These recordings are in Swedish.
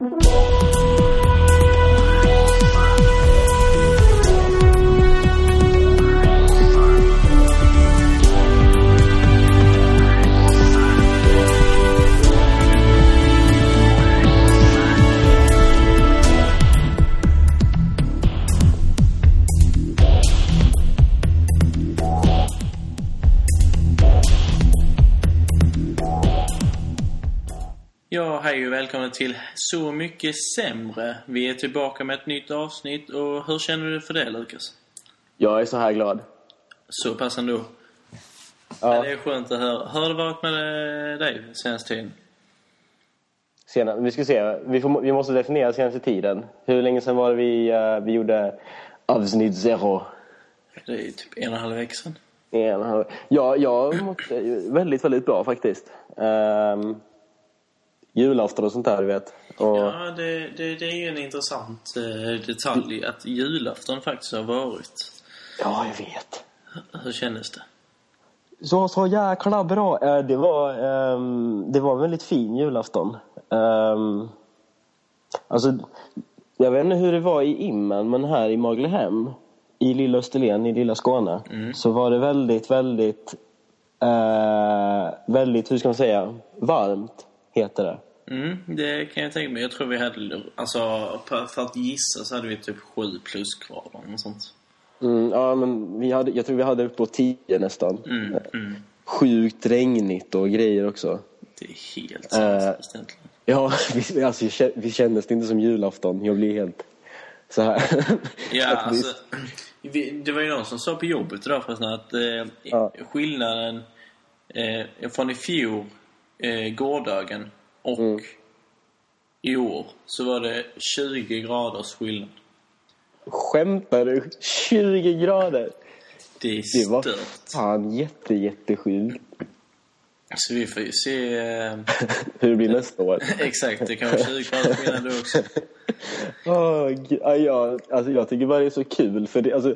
Ja, hej och välkommen till Så mycket sämre. Vi är tillbaka med ett nytt avsnitt och hur känner du för det Lukas? Jag är så här glad. Så pass ändå. Ja. Det är skönt att höra. Hur har det varit med eh, dig senaste tiden? Sena, vi ska se, vi, får, vi måste definiera senaste tiden. Hur länge sedan var det vi, eh, vi gjorde avsnitt zero? Det är typ en och en halv vecka sedan. En, halv- ja, jag måtte, väldigt, väldigt bra faktiskt. Um, julafton och sånt där, du vet. Och, Ja, det, det, det är ju en intressant eh, detalj att julafton faktiskt har varit. ja, jag vet. Hur kändes det? Så, så jäkla bra. Eh, Det var, ehm, det var en väldigt fin julafton. Um, alltså, jag vet inte hur det var i Immen, men här i Maglehem, i lilla Österlen, i lilla Skåne, så var det väldigt, väldigt, eh, väldigt, hur ska man säga, varmt, heter det. Mm, det kan jag tänka mig. Jag tror vi hade, alltså för att gissa så hade vi typ sju plusgrader och sånt. Mm, ja, men vi hade, jag tror vi hade upp på tio nästan. Mm, mm. Sjukt regnigt och grejer också. Det är helt Eh, sanslöst egentligen. Ja, vi, alltså, vi kä- vi kändes det inte som julafton. Jag blir helt så här. Ja, alltså, vi, det var ju någon som sa på jobbet idag förresten att eh, Ja. skillnaden eh, från i fjol, eh, gårdagen, och Mm. i år så var det 20 graders skillnad. Skämtar du? 20 grader? Det är Det var stört. fan jätte, jättesjukt. Så vi får ju se... Eh, Hur det blir nästa år. exakt, det kan vara 20 graders skillnad då också. Gud. ja, alltså, jag tycker bara det är så kul. För det, alltså,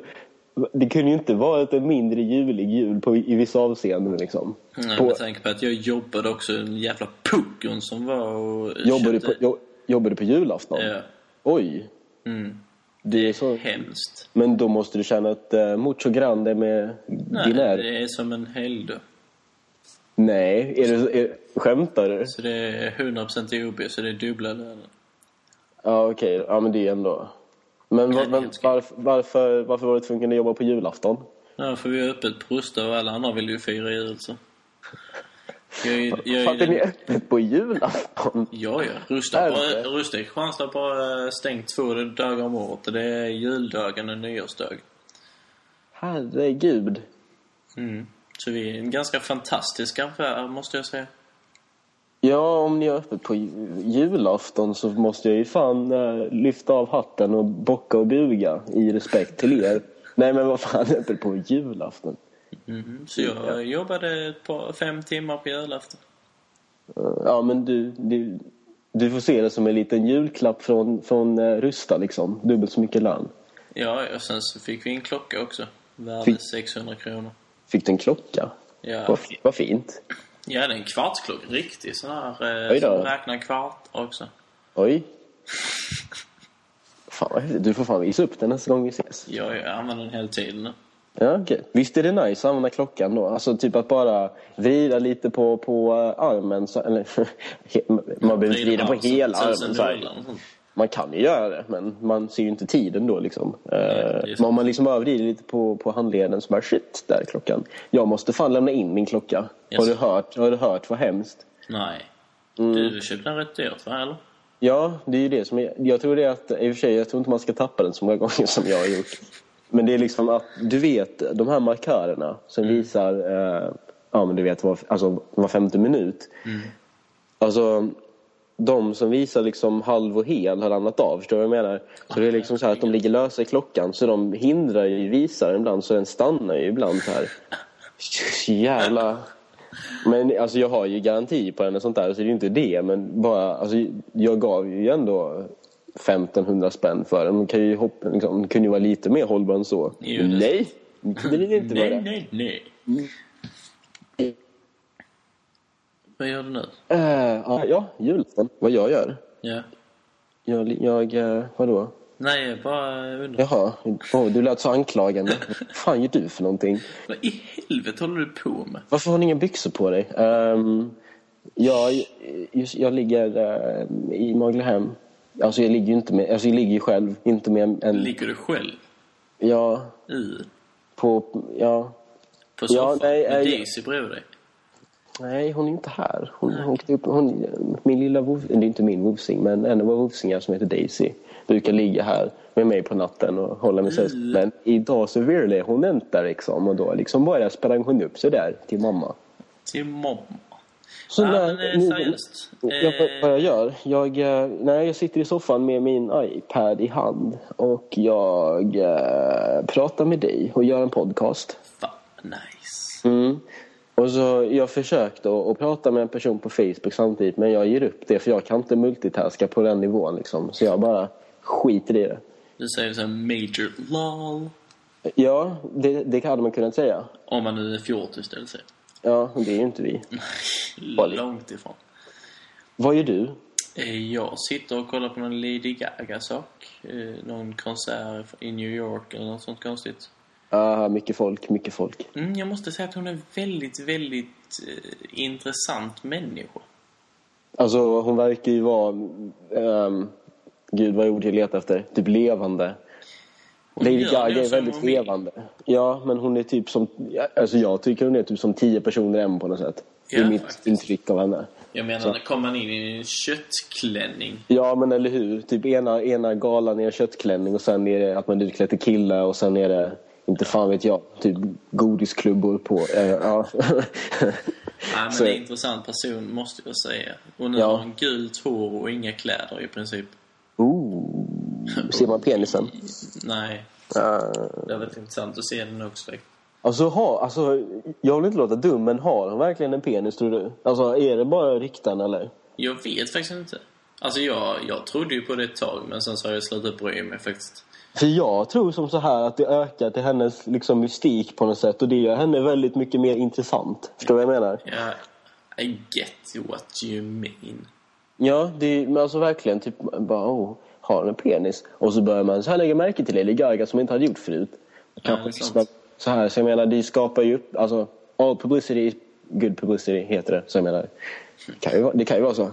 det kunde ju inte varit en mindre julig jul på, i vissa avseenden. Liksom. Nej, På- Med tanke på att jag jobbade också en jävla puckon som var och Jobbar du, köpte- på, jo, jobbar du på julafton? Ja. Oj. Mm. Det är så. Hemskt. Men då måste du känna ett uh, mucho grande med Nej, din är. det är som en helgdag. Nej, är du, är, skämtar du? Så det är 100% OB, så det är dubbla lönen. Ja, okej. Ja, men det är ändå... Men Nej, okej. varför, varför, varför var du tvungen att jobba på julafton? Ja, för vi har öppet på Rusta och alla andra vill ju fira jul så. Jag, jag, är Fattar ni öppet på julafton? Ja, ja. Rusta, det? Rusta i Kristianstad har bara stängt två dagar om året. Det är juldagen och nyårsdag. Herregud. Mm. Så vi är en ganska fantastisk affär, måste jag säga. Ja, om ni har öppet på ju- julafton så måste jag ju fan eh, lyfta av hatten och bocka och buga i respekt till er. Nej, men vad fan öppet på julafton? Mhm. Så jag jobbade par, fem timmar på julafton. Eh, Ja, men du, du, du får se det som en liten julklapp från, från uh, Rusta liksom. Dubbelt så mycket lön. Ja, och sen så fick vi en klocka också. Värde Fick- 600 kronor. Fick du en klocka? Ja, Vad, vad fint. Ja det är en kvartsklocka. Riktig sån här eh, som räknar kvart också. Oj. Fan. Du får fan visa upp den nästa gång vi ses. Ja, jag använder den hela tiden nu. Ja, okej. Visst är det nice att använda klockan då? Alltså typ att bara vrida lite på, på eh, armen. Så, eller, man behöver inte vrida på hela armen. Så här. Man kan ju göra det, men man ser ju inte tiden då liksom. det är Eh, men om man liksom vrider lite på, på handleden så bara shit, där är klockan. Jag måste fan lämna in min klocka. Yes. Har, du hört, har du hört vad hemskt? Nej. Mm. Du köpte den rätt dyrt va, eller? Ja, det är ju det som är, Jag tror det är att, i och för sig, jag tror inte man ska tappa den så många gånger som jag har gjort. Men det är liksom att, du vet, de här markörerna som visar, eh, ja men du vet, var, alltså var femte minut. Alltså, de som visar liksom halv och hel har ramlat av, förstår du vad jag menar? Så det är liksom så här att de ligger lösa i klockan så de hindrar ju visaren ibland så den stannar ju ibland så här. Jävla... Men alltså jag har ju garanti på den och sånt där så det är ju inte det men bara, alltså jag gav ju ändå 1500 spänn för den. Den kan ju hoppa, liksom, kunde ju vara lite mer hållbar än så. Jo, nej, det vill inte vara Nej, det. nej, nej. Vad gör du nu? Eh, ja, ja, julafton. Vad jag gör? Ja. Jag, jag eh, vadå? Nej, jag bara undrar. Jaha, oh, du lät så anklagande. Vad fan gör du för någonting? Vad i helvete håller du på med? Varför har ni inga byxor på dig? Um, jag, just, jag ligger uh, i Maglehem. Alltså jag ligger ju inte med, alltså jag ligger ju själv, inte med en... Ligger du själv? Ja, I? på, ja. På Ja, soffan? nej, med nej. Daisy bredvid dig? Nej, hon är inte här. Hon, hon åkte upp, hon, min lilla vov, det är inte min vovsing, men en av våra vovsingar som heter Daisy brukar ligga här med mig på natten och hålla mig sällskap. Men idag så ville hon inte liksom och då liksom bara sprang hon upp så där till mamma. Till mamma? Så ja, när- men eh, nu- seriöst. Jag, vad- jag gör? Jag, eh, nej, jag sitter i soffan med min iPad i hand och jag eh, pratar med dig och gör en podcast. Fan, nice. Mm. Och så, jag försökte att, prata med en person på Facebook samtidigt men jag ger upp det för jag kan inte multitaska på den nivån liksom. Så jag bara skiter i det. Du säger så här major lol. Ja, det, det hade man kunnat säga. Om man nu är fjortis, det vill säga. Ja, det är ju inte vi. Långt ifrån. Vad gör du? Eh, Jag sitter och kollar på någon Lady Gaga-sak. Eh, Någon konsert i New York eller något sånt konstigt. Ah, mycket folk, mycket folk. Mm, jag måste säga att hon är väldigt, väldigt eh, intressant människa. Alltså hon verkar ju vara, ehm, gud vad ord jag letar efter, typ levande. Hon Lady Gaga är väldigt levande. Ja, men hon är typ som, alltså jag tycker hon är typ som tio personer en på något sätt. Det är Ja, mitt faktiskt. intryck av henne. Jag menar, Så. när kommer man in i en köttklänning. Ja, men eller hur? Typ ena, ena galan är en köttklänning och sen är det att man är utklädd till kille och sen är det, inte fan vet jag, typ godisklubbor på. Eh, ja. Ja, men Så- det är en intressant person, måste jag säga. Och nu Ja. har hon gult hår och inga kläder i princip. Ooh. Ser man penisen? Nej, Uh, det är väldigt intressant att se den också. faktiskt. alltså, ha, alltså, jag vill inte låta dum, men har hon verkligen en penis tror du? Alltså, är det bara rykten eller? Jag vet faktiskt inte. Alltså jag, jag trodde ju på det ett tag, men sen så har jag slutat bry mig faktiskt. För jag tror som så här att det ökar till hennes liksom, mystik på något sätt och det gör henne väldigt mycket mer intressant. Förstår du vad jag menar? Ja, I get what you mean. Ja, det är men alltså verkligen typ bara oh, har hon en penis? Och så börjar man så här lägga märke till Lady Gaga som inte hade gjort förut. Kanske lyssna så här, så jag menar det skapar ju upp, alltså all publicity is good publicity heter det. Så jag menar, det kan ju, vara- det kan ju vara så.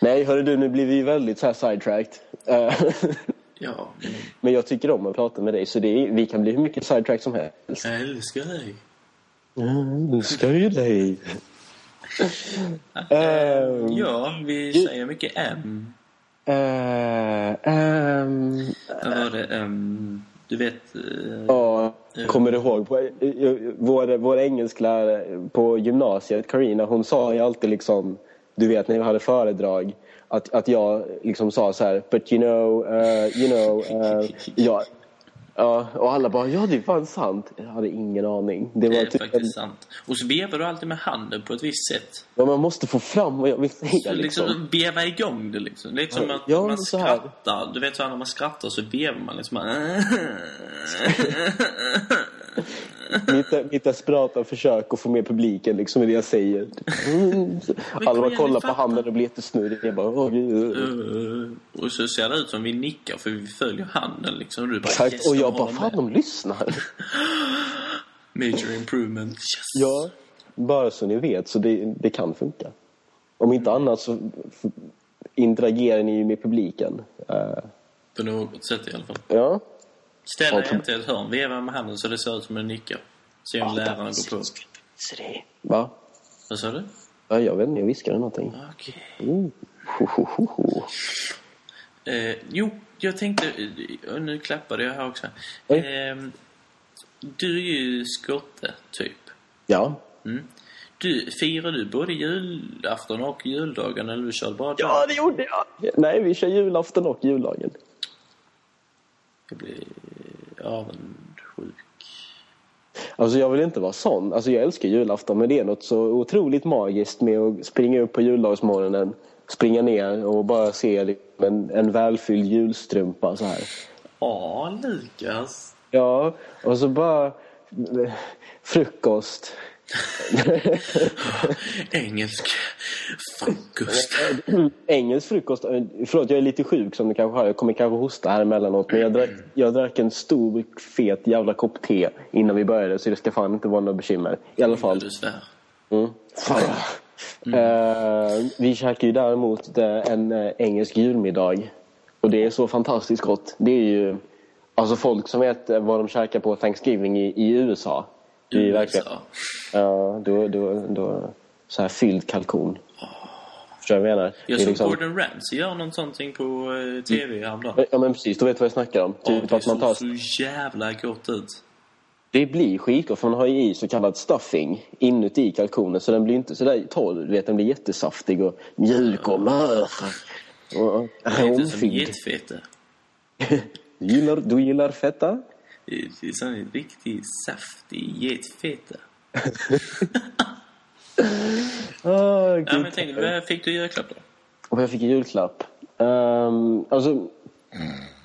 Nej, hörru du, nu blir vi väldigt så här sidetracked. Ja, men Men jag tycker om att prata med dig så det är, vi kan bli hur mycket sidetrack som helst. jag älskar dig. Nu ska ju dig. Ehm, Ja, vi säger mycket M. eh, ehm, Vad var det? Um, du vet... eh, Ja, kommer du ihåg? På, vår, vår engelsklärare på gymnasiet, Karina, hon sa ju alltid liksom, du vet när vi hade föredrag, att, att jag liksom sa så här, but you know, uh, you know, uh, ja, ja, och alla bara, ja det är fan sant. Jag hade ingen aning. Det Det var är typ, faktiskt sant. Och så vevar du alltid med handen på ett visst sätt. ja, man måste få fram vad jag vill säga Så liksom. liksom veva igång det liksom. Lite som att Ja, man skrattar. Du vet så här, när man skrattar så vevar man liksom Mitt, mitt desperata försök att få med publiken liksom i det jag säger. Mm. Alla bara kollar på handen och blir jättesnurriga. Jag bara, gud. Uh, och så ser det ut som vi nickar för vi följer handen liksom. Och du bara Exakt, yes, och jag bara, fan med. de lyssnar. Major improvement. Yes. Ja, bara så ni vet så det, det kan funka. Om inte annat så interagerar ni ju med publiken. Eh, På något sätt i alla fall. ja. Ställ Ja, dig inte i ett hörn. Veva med handen så det ser ut som en nickar. Se om läraren går på. Så det- Va? Vad sa du? Ja, jag vet inte, jag viskade någonting. Okej. Oh. Ho, ho, ho. Eh, jo, jag tänkte... eh, nu klappade jag här också. Eh, du är ju skotte, typ. Ja. Mm. Du, firar du både julafton och juldagen eller du kör bara Ja, det gjorde jag! Nej, vi kör julafton och juldagen. Jag blir avundsjuk. Alltså jag vill inte vara sån. Alltså jag älskar julafton men det är något så otroligt magiskt med att springa upp på juldagsmorgonen, springa ner och bara se liksom en, en välfylld julstrumpa så här. Ja, Lukas. Ja, och så bara eh, frukost. Engelsk frukost. Engelsk frukost. eh, Förlåt, jag är lite sjuk som du kanske har. Jag kommer kanske hosta här emellanåt. Men jag drack, jag drack en stor fet jävla kopp te innan vi började. Så det ska fan inte vara något bekymmer. I alla fall. Mm. Fan. Eh, vi käkar ju däremot eh, en eh, engelsk julmiddag. Och det är så fantastiskt gott. Det är ju alltså folk som vet eh, vad de käkar på Thanksgiving i, i USA. Det är verkligen, ja, då, då, då, så här fylld kalkon. Förstår du vad jag menar? Jag såg liksom- Gordon Ramsay göra något sånt på eh, TV häromdagen. Ja men precis, då vet du vad jag snackar om. Ja, Typ det att man tar, så jävla gott ut. det blir skitgott för man har ju i så kallad stuffing inuti kalkonen så den blir inte sådär torr. Du vet, den blir jättesaftig och mjuk och mör. Och Lite som romfylld. getfete. Du gillar, du gillar feta? Det är det är sån riktigt saftig getfeta. Oh, Ja, men tänk, vad fick du i julklapp då? Och vad jag fick i julklapp? Um, alltså...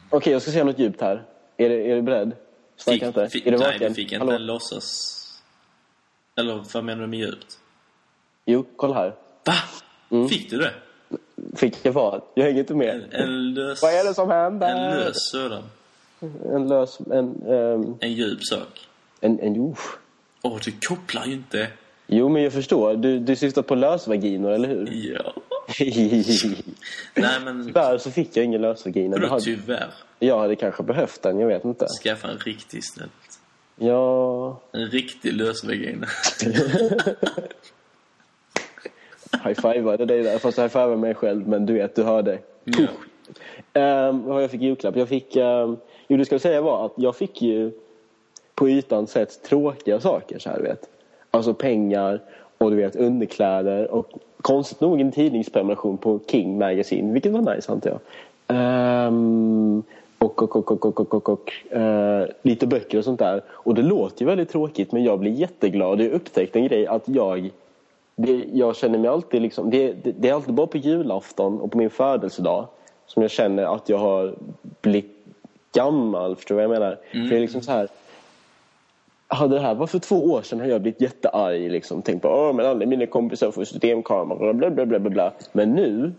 Okej, jag ska säga något djupt här. Är, det, är du beredd? Snacka inte. fick, är du nej, vaken? du fick inte Hallå? en låtsas... Eller vad menar du med djupt? Jo, kolla här. Va? Mm. Fick du det? Fick jag vad? Jag hänger inte med. En, en lös... Vad är det som händer? En lös sådan. En lös... En... Um, En djup sak. en, en oh. Åh, du kopplar ju inte. Jo, men jag förstår. Du, du syftar på lösvaginor, eller hur? Ja. Nej, men... Tyvärr så fick jag ingen lösvagina. Vadå hade, tyvärr? jag hade kanske behövt den, jag vet inte. Skaffa en riktig snällt. Ja... En riktig lösvagina. High-fivade dig där, fast high-fivade mig själv, men du vet, du hörde. Ja. Um, vad jag fick i julklapp? Jag fick... Um, jo, det ska jag säga var att jag fick ju på ytan sett tråkiga saker så här, vet. Alltså pengar och du vet underkläder och konstigt nog en tidningsprenumeration på King Magazine, vilket var nice antar jag. Um, och och, och, och, och, och, och, och uh, lite böcker och sånt där. Och det låter ju väldigt tråkigt men jag blir jätteglad. Jag upptäckte en grej att jag det, jag känner mig alltid liksom, det, det, det är alltid bara på julafton och på min födelsedag som jag känner att jag har blivit gammal. Förstår du vad jag menar? För det är liksom så här, hade det här var för två år sedan hade jag blivit jättearg. Liksom. Tänkt på att men alla mina kompisar får systemkameror och bla bla bla bla. bla. Men nu,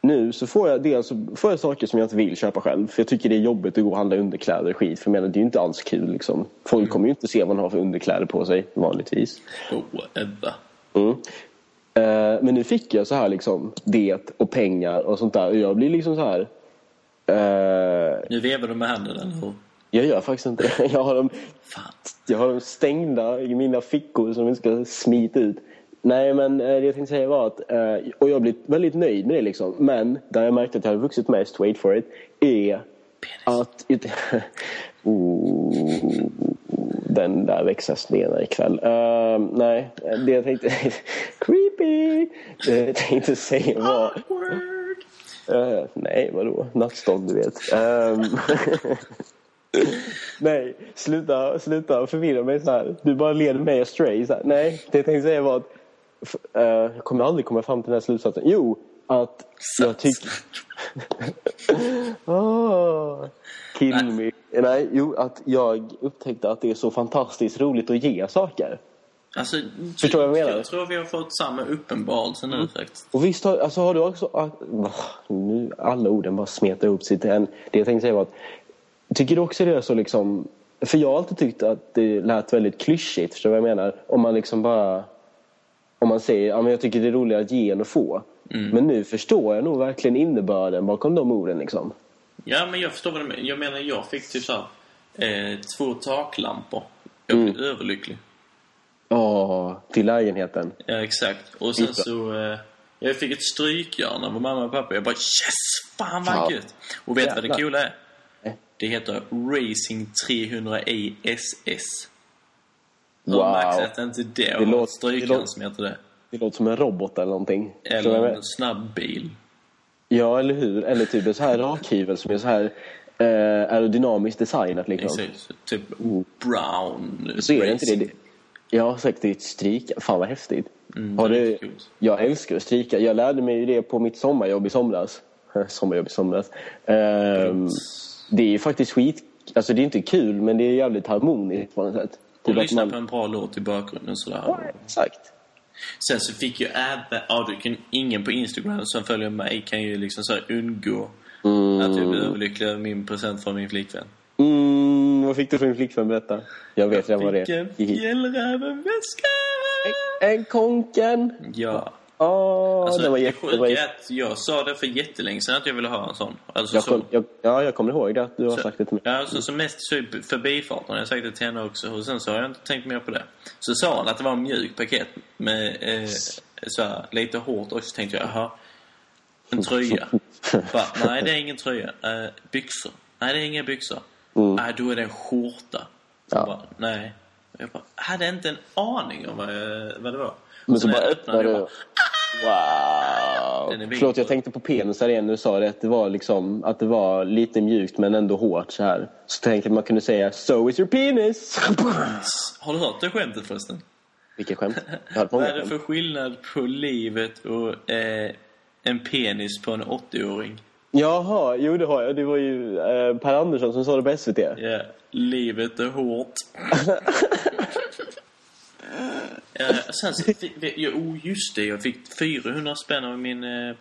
nu så får jag dels får jag saker som jag inte vill köpa själv. För jag tycker det är jobbigt att gå och handla underkläder och skit. För menar, det är ju inte alls kul. Liksom. Folk kommer ju inte se vad man har för underkläder på sig vanligtvis. Oh, Ebba. Mm. Eh, men nu fick jag så här liksom det och pengar och sånt där. Och jag blir liksom så här. Eh, Nu vevar du med händerna, eller hur? jag gör faktiskt inte det. Jag har dem Fan. Jag har dem stängda i mina fickor som inte ska smita ut. Nej, men eh, det jag tänkte säga var att, eh, och jag har blivit väldigt nöjd med det liksom. Men där jag märkte att jag hade vuxit mest, wait for it, är att... oh, den där växer senare ikväll. Uh, nej, det jag tänkte... creepy! Det jag tänkte säga var... Eh, nej, vadå? Nattstånd, du vet. Ehm, nej, sluta, sluta förvirra mig så här. Du bara leder mig astray. Så här. Nej, det jag tänkte säga var att eh, jag kommer aldrig komma fram till den här slutsatsen. Jo, att jag tycker... oh, kill me. Nej, jo, att jag upptäckte att det är så fantastiskt roligt att ge saker. Alltså, Förstår du vad jag menar? Jag tror vi har fått samma uppenbarelse nu faktiskt. Och visst har, alltså har du också... ah, Nu, alla orden bara smetar ihop sig till en. Det jag tänkte säga var att... Tycker du också det är så liksom... För jag har alltid tyckt att det lät väldigt klyschigt, förstår du vad jag menar? Om man liksom bara... Om man säger ja, men jag tycker det är roligare att ge än att få. Men nu förstår jag nog verkligen innebörden bakom de orden liksom. Ja, men jag förstår vad du menar. Jag menar, jag fick typ så här, eh, två taklampor. Jag blev överlycklig. Ja, till lägenheten. Ja, exakt. Och sen så... Eh, jag fick ett strykjärn av mamma och pappa. Jag bara yes! Fan vad Ja. gött! Och vet du vad det coola är? Nej. Det heter Racing 300E SS. Hur Wow. Max att inte det, Det det låter- strykjärn det som heter det. Det låter som en robot eller någonting. Eller en snabb bil. Ja, eller hur? Eller typ en så här rakhyvel som är så här eh, aerodynamiskt designat liksom. Exakt. Typ brown Så är det inte det. Jag har ett stryka. Fan vad häftigt. Mm, har du, jag älskar att stryka. Jag lärde mig ju det på mitt sommarjobb i somras. sommarjobb i somras. Ehm, det är ju faktiskt skit... Alltså det är inte kul men det är jävligt harmoniskt på något sätt. Och Typ att lyssna man- på en bra låt i bakgrunden sådär. Ja, exakt. Sen så fick jag även... Ja, du kan, ingen på Instagram som följer mig kan ju liksom så undgå att jag blir överlycklig över min present från min flickvän. Vad fick du för din flickvän? Berätta. Jag vet redan vad det Fick en är. Hihi. fjällrävenväska! En konken! Ja. Åh, Alltså, det var det jätte... sjuka Det var är jätte... jag sa det för jättelänge sedan att jag ville ha en sån. Alltså Jag så. kom, jag, ja, jag kommer ihåg det att du har Så- sagt det till mig. Ja, alltså, så mest så i förbifarten har jag sagt det till henne också. Och sen så har jag inte tänkt mer på det. Så sa hon att det var en mjuk paket med eh, så här, lite hårt också. Så tänkte jag, jaha, en tröja. Bara, nej, det är ingen tröja. Eh, byxor. Nej, det är inga byxor. Nej, då är det en skjorta. Så Mm. Ja. bara, nej. Jag bara, hade inte en aning om vad, jag, vad det var. Men så när bara öppnade du. Wow! Förlåt, jag tänkte på penisar igen. Du sa det att det var liksom att det var lite mjukt men ändå hårt så här. Så tänkte man kunde säga So is your penis! Har du hört det skämtet förresten? Vilket skämt. Vad är det för skillnad på livet och eh, en penis på en 80-åring? Jaha, jo det har jag. Det var ju eh, Per Andersson som sa det på SVT. Ja, livet är hårt. eh, sen så ja, oh just det, jag fick 400 spänn av min eh,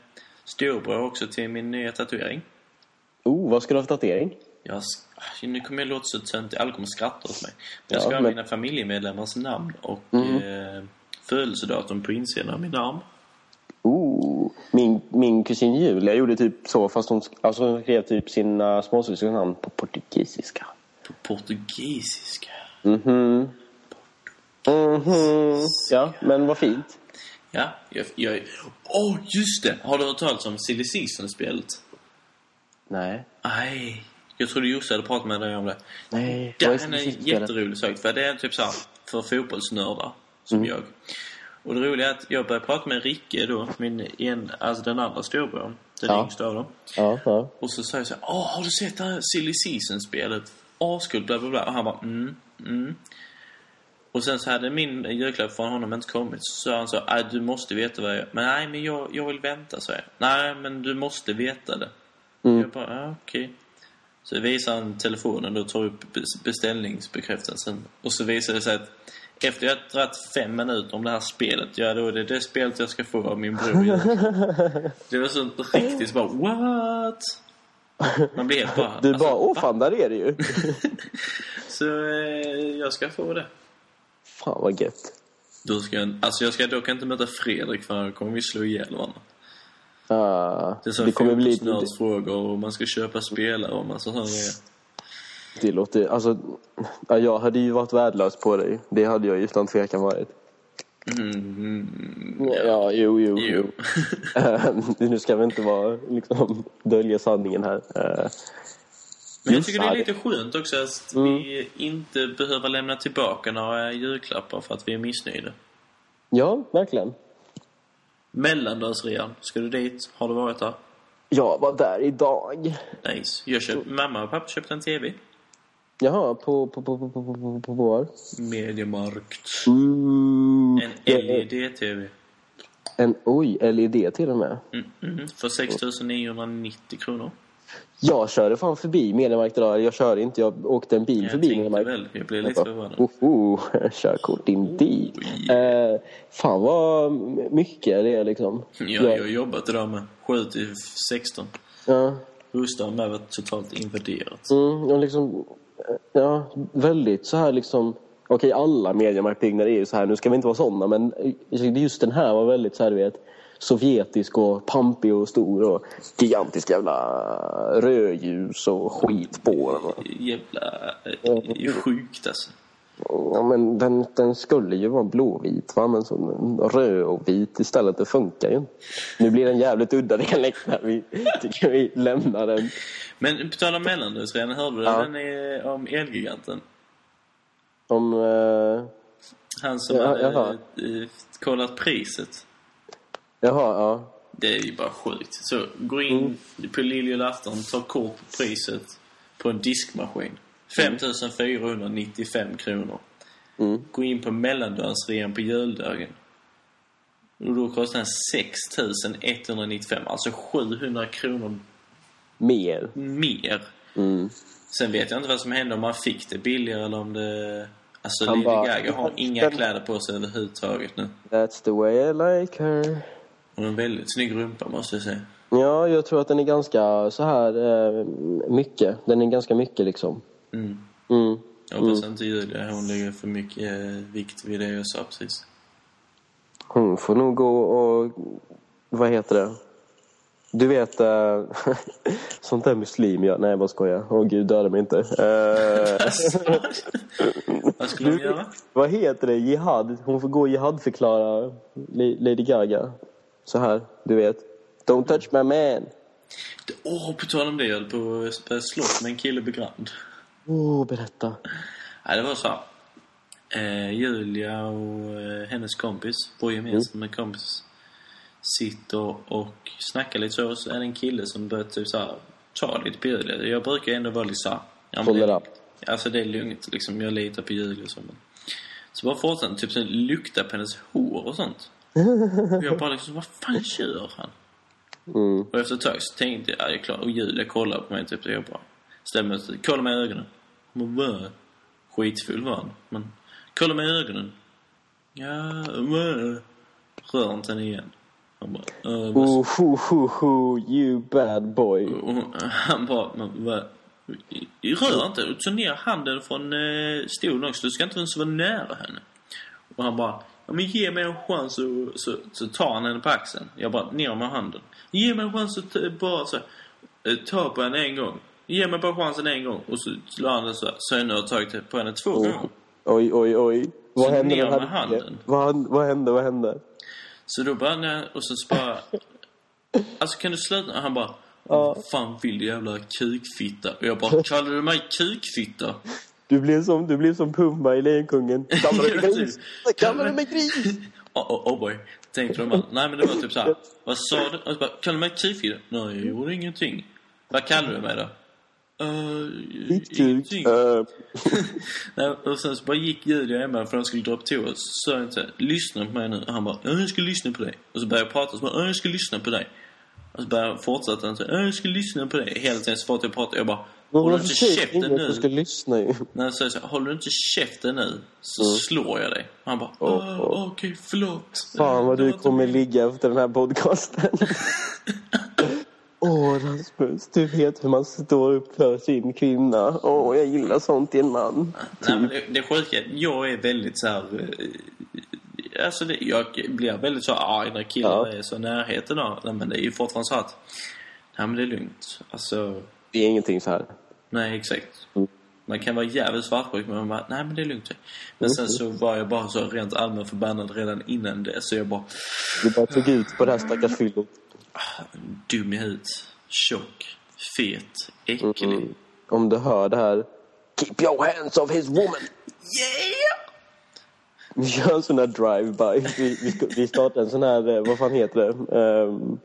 storebror också till min nya tatuering. Oh, vad ska du ha för tatuering? Jag, ah, nu kommer jag låta så töntig, alla kommer skratta åt mig. Jag ska Ja, ha men- mina familjemedlemmars namn och Mm. eh, födelsedatum på insidan av min arm. Oh, min, min kusin Julia gjorde typ så fast hon, alltså hon skrev typ sina småsyskons namn på portugisiska. På portugisiska. Mhm. Mhm. Ja, men vad fint. Ja, jag... jag Åh, just det! Har du hört talas om Silly Season-spelet? Nej. Nej, jag trodde Josse hade pratat med dig om det. Nej. Det är en jätterolig sak, för det är typ så här för fotbollsnördar som Mm. jag. Och det roliga är att jag började prata med Ricke då, min en, alltså den andra storebrorn, den Ja. yngsta av dem. Ja, ja. Och så sa jag så här, Åh, har du sett det här Silly Season-spelet? Askul, bla bla bla. Och han bara, mm, mm. Och sen så hade min julklapp från honom inte kommit. Så sa han så, "Nej, du måste veta vad jag gör. Men nej, men jag, jag vill vänta, så jag. Nej, men du måste veta det. Mm. Jag bara, ja, okej. Så visar han telefonen och tar upp bes- beställningsbekräftelsen. Och så visar det sig att efter jag har dragit fem minuter om det här spelet, ja då är det det spelet jag ska få av min bror. det var så riktigt bara, what? Man blir helt bara... Du alltså, bara, åh fan, där är det ju. Så eh, jag ska få det. fan vad gött. Då ska jag, alltså jag ska dock inte möta Fredrik för då kommer vi slå ihjäl varandra. Ah, Det är så det kommer bli... Det, fotbollsnördsfrågor och man ska köpa spelare och massa sådana grejer. Det låter... Alltså, ja, jag hade ju varit värdelös på dig. Det hade jag utan tvekan varit. Mm, Ja, jo, jo, jo. jo. Eh, nu ska vi inte vara, liksom, dölja sanningen här. Eh, Men jag tycker det är lite skönt också att Mm. vi inte behöver lämna tillbaka några julklappar för att vi är missnöjda. ja, verkligen. Mellandagsrean, ska du dit? Har du varit där? Jag var där idag. Nice. Jag köpt, mamma och pappa köpte en TV. Jaha, på, på, på, på, på, på, på var? Mediemarkt. Mm, En LED-TV. En, oj, LED till och med. Mm, mm, för 6 990 kronor. Jag körde fan förbi Mediamarkt idag. Jag körde inte, jag åkte en bil Jag förbi tänkte Mediamarkt. väl, jag blev lite förvånad. Oh, oh, körkort indeed. Oj. Eh, fan vad mycket det är liksom. Ja, jag har jobbat idag med 7 till 16. Ja, Husdagen med var totalt invaderat. mm, och liksom, ja, väldigt så här liksom. Okej, alla Mediamarktbyggnader är ju så här. Nu ska vi inte vara sådana, men just den här var väldigt så här, du vet. Sovjetisk och pampig och stor och gigantisk jävla rödljus och skit på den. Jävla eh, sjukt alltså. Ja, men den, den skulle ju vara blåvit va? Men så röd och vit istället, det funkar ju inte. Nu blir den jävligt udda dialekt här. Vi tycker vi lämnar den. Men på tal om mellandagsrean, hörde du Ja. den är om Elgiganten? Om... Eh, Han som Ja, hade jaha. eh, kollat priset. jaha, ja. Det är ju bara sjukt. Så gå in Mm. på liljejulafton, ta kort på priset på en diskmaskin. 5495 kronor. Mm. Gå in på mellandagsrean på juldagen. Och då kostar den 6195, alltså 700 kronor Mer. mer. Mm. Sen vet jag inte vad som hände om man fick det billigare eller om det... Alltså Lady Gaga har inga kläder på sig överhuvudtaget nu. That's the way I like her. Hon har en väldigt snygg rumpa måste jag säga. Ja, jag tror att den är ganska så här eh, mycket. Den är ganska mycket liksom. Mm. Mm. Jag hoppas inte Julia hon lägger för mycket eh, vikt vid det jag sa precis. Hon får nog gå och... Vad heter det? Du vet... Eh, sånt där muslim gör. Nej, jag bara skojar. Åh gud, döda mig inte. Eh, Vad skulle hon göra? vad heter det? Jihad. Hon får gå och jihad-förklara La- Lady Gaga. Så här, du vet. Don't touch my man. Åh, på tal om det. Jag höll på att slåss med en kille på Grand. Oh, berätta. Nej, det var så. Eh, Julia och eh, hennes kompis, vår gemensamma kompis, sitter och snackar lite så. Så är det en kille som börjar typ så här, ta lite på Julia. Jag brukar ändå vara lite så här, ja, men det, Tolerant. Alltså det är lugnt liksom. Jag litar på Julia och så. Men. Så bara fortsätter han typ så lukta på hennes hår och sånt. Och jag bara liksom, vad fan gör han? Mm. Och efter ett tag så tänkte jag, ja, jag är klar. Och Julia kollade på mig typ, och jag bara ställde mig och kollade mig i ögonen. "Vad?" skitfull var han. Men, kolla mig i ögonen. Ja, vad? Rör inte henne igen. Han bara, "Äh, vad Oh, ho, ho, ho, you bad boy. han bara, men vad? Rör inte. Och ta ner handen från eh, stolen också. Du ska inte ens vara nära henne. Och han bara, ja, men ge mig en chans och så, så tar han henne på axeln. Jag bara, ner med handen. Ge mig en chans att ta- bara så, eh, ta på henne en gång. Ge mig bara chansen en gång. Och så la han den så. Så jag nu har tagit på henne två Oh. gånger. Oj, oj, oj. Vad Så hände ner med handen. Vad, vad hände, vad hände? Så då bara, och så så bara... Alltså kan du sluta? Han bara, Ja. fan vill du jävla kukfitta? Och jag bara, kallar du mig kukfitta? Du blev som, du blev som Pumba i Lejonkungen. Kallar du mig gris? Kallar du mig gris? Oh, oh, oh boy. Tänkte de bara, nej men det var typ så här. Vad sa du? Och så bara, kallar du mig kukfitta? Nej, jag gjorde ingenting. Vad kallar du mig då? Uh, Ditt. Uh, Nej, och sen så bara gick Julia hemma för de skulle dra på toa. Så sa jag inte, lyssna på mig nu. Och han bara, ja, jag ska lyssna på dig. Och så började jag prata. Så bara, ja, jag ska lyssna på dig. Och så började jag fortsätta. Han sa, ja, jag ska lyssna på dig. Hela tiden så fort jag pratade. Jag bara, håller du inte käften att du nu? ska lyssna ju? Jag säger så här, håller du inte käften nu så Mm. slår jag dig. Han bara, "Ah, åh. okej, förlåt. Fan vad du kommer ligga efter den här podcasten. Åh Rasmus, du vet hur man står upp för sin kvinna. Åh, jag gillar sånt i en man. Nej, men det, det sjuka, jag är väldigt så här... eh, Alltså det, jag blir väldigt så arg när killar Ja. är så närheten av. Nej, men det är ju fortfarande så att... Nej men det är lugnt. Alltså, Det är ingenting så här. nej exakt. Mm. Man kan vara jävligt svartsjuk men man bara, nej men det är lugnt. Men sen så var jag bara så rent allmänt förbannad redan innan det. Så jag bara, Du bara tog ut på det här stackars fyllot. Dum i huvudet. Tjock. Fet. Äcklig. Mm. Om du hör det här. Keep your hands off his woman! Yeah! Vi gör en sån här drive-by. Vi, vi, vi startar en sån här, eh, vad fan heter det? Um,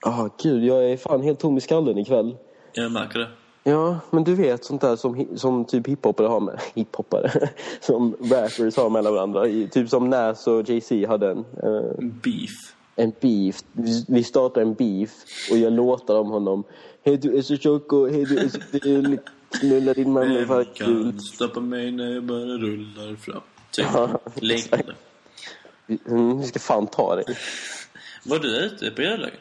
ah, gud, jag är fan helt tom i skallen ikväll. Jag märker det. Ja, men du vet sånt där som, som typ hiphoppare har med... Hiphoppare? som rappers har mellan varandra. Typ som Nas och Jay-Z hade en. eh, Beef. En beef. Vi- startar en beef och jag låtar om honom. Hej du är så tjock och hej du är så ful. Knulla din mamma Vem för kul. kan stoppa mig när jag bara rullar fram? Typ Ja, liknande. Mm, vi ska fan ta det. Var du ute på Gölagen?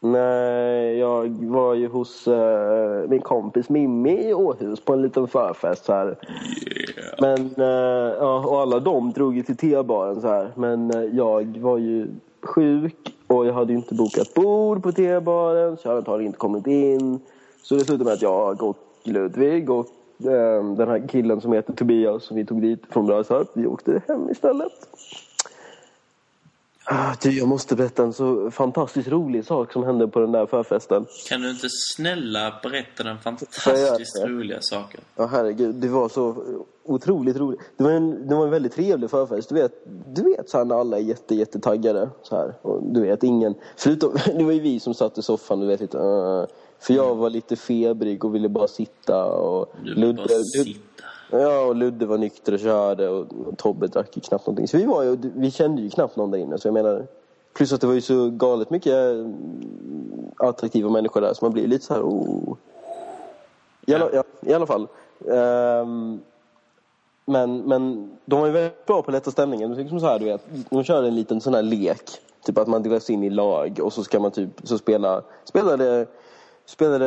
Nej, jag var ju hos eh, min kompis Mimmi i Åhus på en liten förfest så här. Yeah. Men, eh, ja, och alla de drog ju till T-baren så här. Men eh, jag var ju sjuk och jag hade ju inte bokat bord på T-baren så jag hade antagligen inte kommit in. Så det slutade med att jag och Ludvig och eh, den här killen som heter Tobias som vi tog dit från Brösarp, vi åkte hem istället. Ah, du, jag måste berätta en så fantastiskt rolig sak som hände på den där förfesten. Kan du inte snälla berätta den fantastiskt roliga saken? Ja, herregud. Det var så otroligt roligt. Det var en, det var en väldigt trevlig förfest. Du vet, du vet så här när alla är jätte, jättetaggade. Så här. Och du vet, ingen... Förutom, det var ju vi som satt i soffan du vet lite... Uh, för jag var lite febrig och ville bara sitta. Och Du vill bara sitta. Ja, och Ludde var nykter och körde och, och Tobbe drack ju knappt någonting. Så vi, var ju, vi kände ju knappt någon där inne. Så jag menar, plus att det var ju så galet mycket mm, attraktiva människor där så man blir lite så här... Oh. I alla, ja, I alla fall. Ehm, men, men de var ju väldigt bra på att lätta stämningen. Det är liksom så här, du vet, de kör en liten sån här lek. Typ att man delas in i lag och så ska man typ så spela, spelade, spelade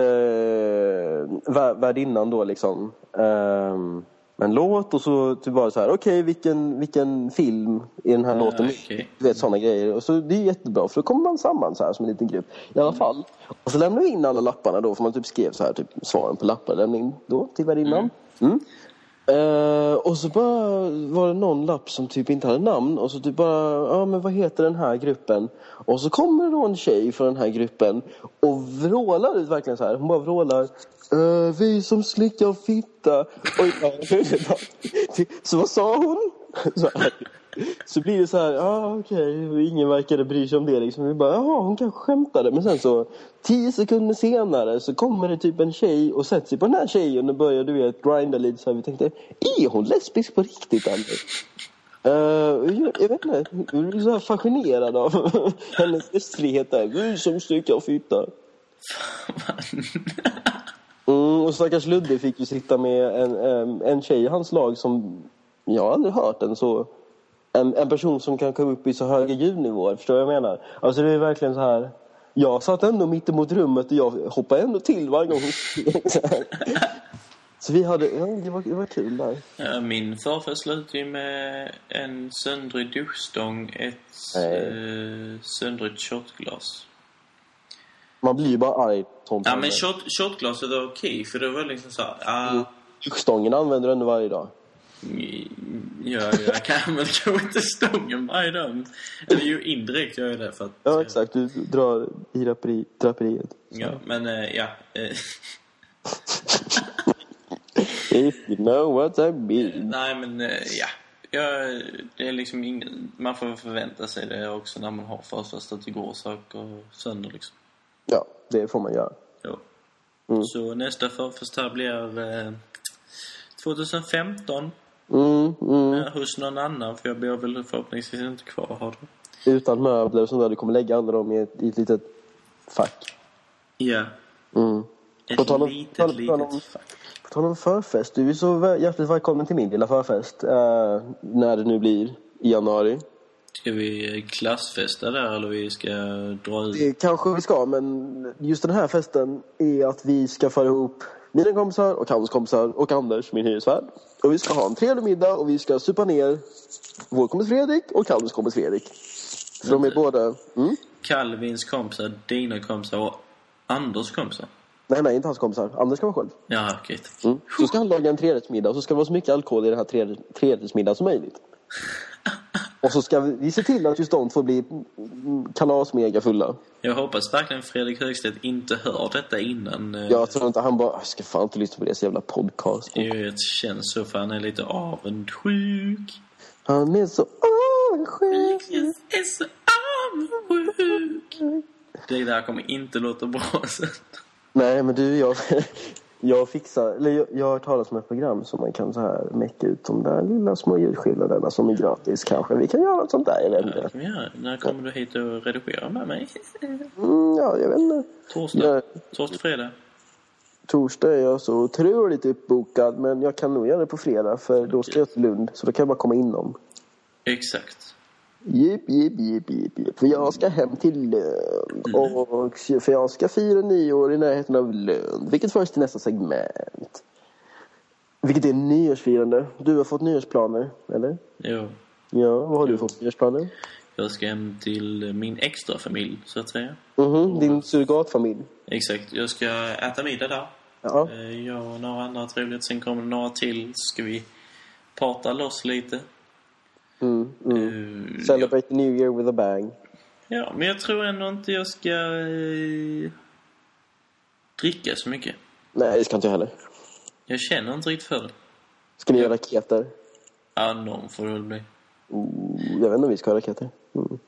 vär, värdinnan då liksom. Um, en låt och så typ bara så här, okej okay, vilken, vilken film i den här Ah, låten? okej. Du vet sådana grejer. Och så det är jättebra för då kommer man samman så här som en liten grupp. I alla fall. Och så lämnar vi in alla lapparna då för man typ skrev så här typ svaren på lappar. Lämna in då till värdinnan. Mm. Uh, och så bara var det någon lapp som typ inte hade namn och så typ bara, ja men vad heter den här gruppen? Och så kommer det då en tjej från den här gruppen och vrålar ut verkligen så här. Hon bara vrålar, uh, vi som slickar fitta. Och jag, så vad sa hon? Så, här så blir det så här, ja okej, ingen verkade bry sig om det liksom. Vi bara, jaha hon kanske skämtade. Men sen så, tio sekunder senare så kommer det typ en tjej och sätter sig på den här tjejen och börjar du vet grinda lite så här. Vi tänkte, är hon lesbisk på riktigt eller? Uh, jag, jag vet inte, jag blir så fascinerad av hennes gästfrihet där. Vi som styckar fitta. Mm, och stackars Ludde fick ju sitta med en, en, tjej i hans lag som jag aldrig hört en så en, en person som kan komma upp i så höga ljudnivåer, förstår du vad jag menar? Alltså det är verkligen så här jag satt ändå mitt emot rummet och jag hoppade ändå till varje gång Så vi hade, ja det var, det var kul där. Ja, min farfar slutade ju med en söndrig duschstång, ett eh, söndrigt shotglas. Man blir ju bara arg sånt Ja, men shot, shotglaset var okej, för det var liksom så här, ah, Stången använder du ändå varje dag. Ja, jag kan väl kanske inte stången varje dag. Eller ju indirekt gör jag det för att... Ja exakt, du drar i draperi, draperiet. Ja, men eh, ja. eh, If you know what I mean. nej, men eh, ja. ja. Det är liksom ingen... Man får förvänta sig det också när man har förfest att det går saker sönder liksom. Ja, det får man göra. Ja. Mm. Så nästa förfest här blir eh, 2015 Mm, mm. hos någon annan för jag bor väl förhoppningsvis inte kvar här då. Utan möbler och sånt där. Du kommer lägga alla dem i ett, i ett litet fack. Ja. Mm. Ett På tal om- litet, tal- tal om- litet fack. På tal om förfest. Du är så hjärtligt välkommen till min lilla förfest. Eh, när det nu blir i januari. Ska vi klassfesta där eller vi ska dra ut? Det kanske vi ska, men just den här festen är att vi ska föra ihop mina kompisar och hans kompisar och Anders, min hyresvärd. Och vi ska ha en trevlig middag och vi ska supa ner vår kompis Fredrik och Calvins kompis Fredrik. För de är båda... Mm? Calvins kompisar, dina kompisar och Anders kompisar? Nej, nej, inte hans kompisar. Anders ska vara själv. Ja, okej. tack. Mm. Så ska han laga en trerättsmiddag och så ska det vara så mycket alkohol i den här tre- trerättsmiddagen som möjligt. Och så ska vi, se till att just de blir mm, kalasmega fulla. Jag hoppas verkligen Fredrik Högstedt inte hör detta innan. eh, Jag tror inte han bara, jag ska fan inte lyssna på deras jävla podcast. Det känns så för han är lite avundsjuk. Han är så avundsjuk. Jag är så avundsjuk. Det där kommer inte låta bra sen. Nej, men du, jag, jag fixar, eller jag, jag har hört talas om ett program som man kan så här mecka ut de där lilla små ljudskillnaderna som är gratis kanske. Vi kan göra något sånt där, jag vet Ja, inte. göra. När kommer du hit och redigerar med mig? Mm, ja, jag vet inte. Torsdag? Ja. Torsdag, fredag? Torsdag är jag så otroligt uppbokad, men jag kan nog göra det på fredag för då ska jag till Lund, så då kan jag bara komma inom. Exakt. Jipp, jipp, jipp, jipp, jipp. För jag ska hem till Lund. Och, för jag ska fira nyår i närheten av Lund. Vilket för oss till nästa segment. Vilket är nyårsfirande. Du har fått nyårsplaner, eller? Jo. Ja, vad har du fått för nyårsplaner? Jag ska hem till min extra familj, så att säga. Mhm, din surrogatfamilj. Exakt. Jag ska äta middag där. Ja. Eh, Jag och några andra trevligt. Sen kommer några till. Ska vi prata loss lite. Mm, mm. Eh, Celebrate the new year with a bang. Ja, men jag tror ändå inte jag ska eh, dricka så mycket. Nej, det ska inte jag heller. Jag känner inte riktigt för det. Ska ni göra raketer? Ja, någon får det väl bli. Oh, jag vet inte om vi ska ha raketer. Mm.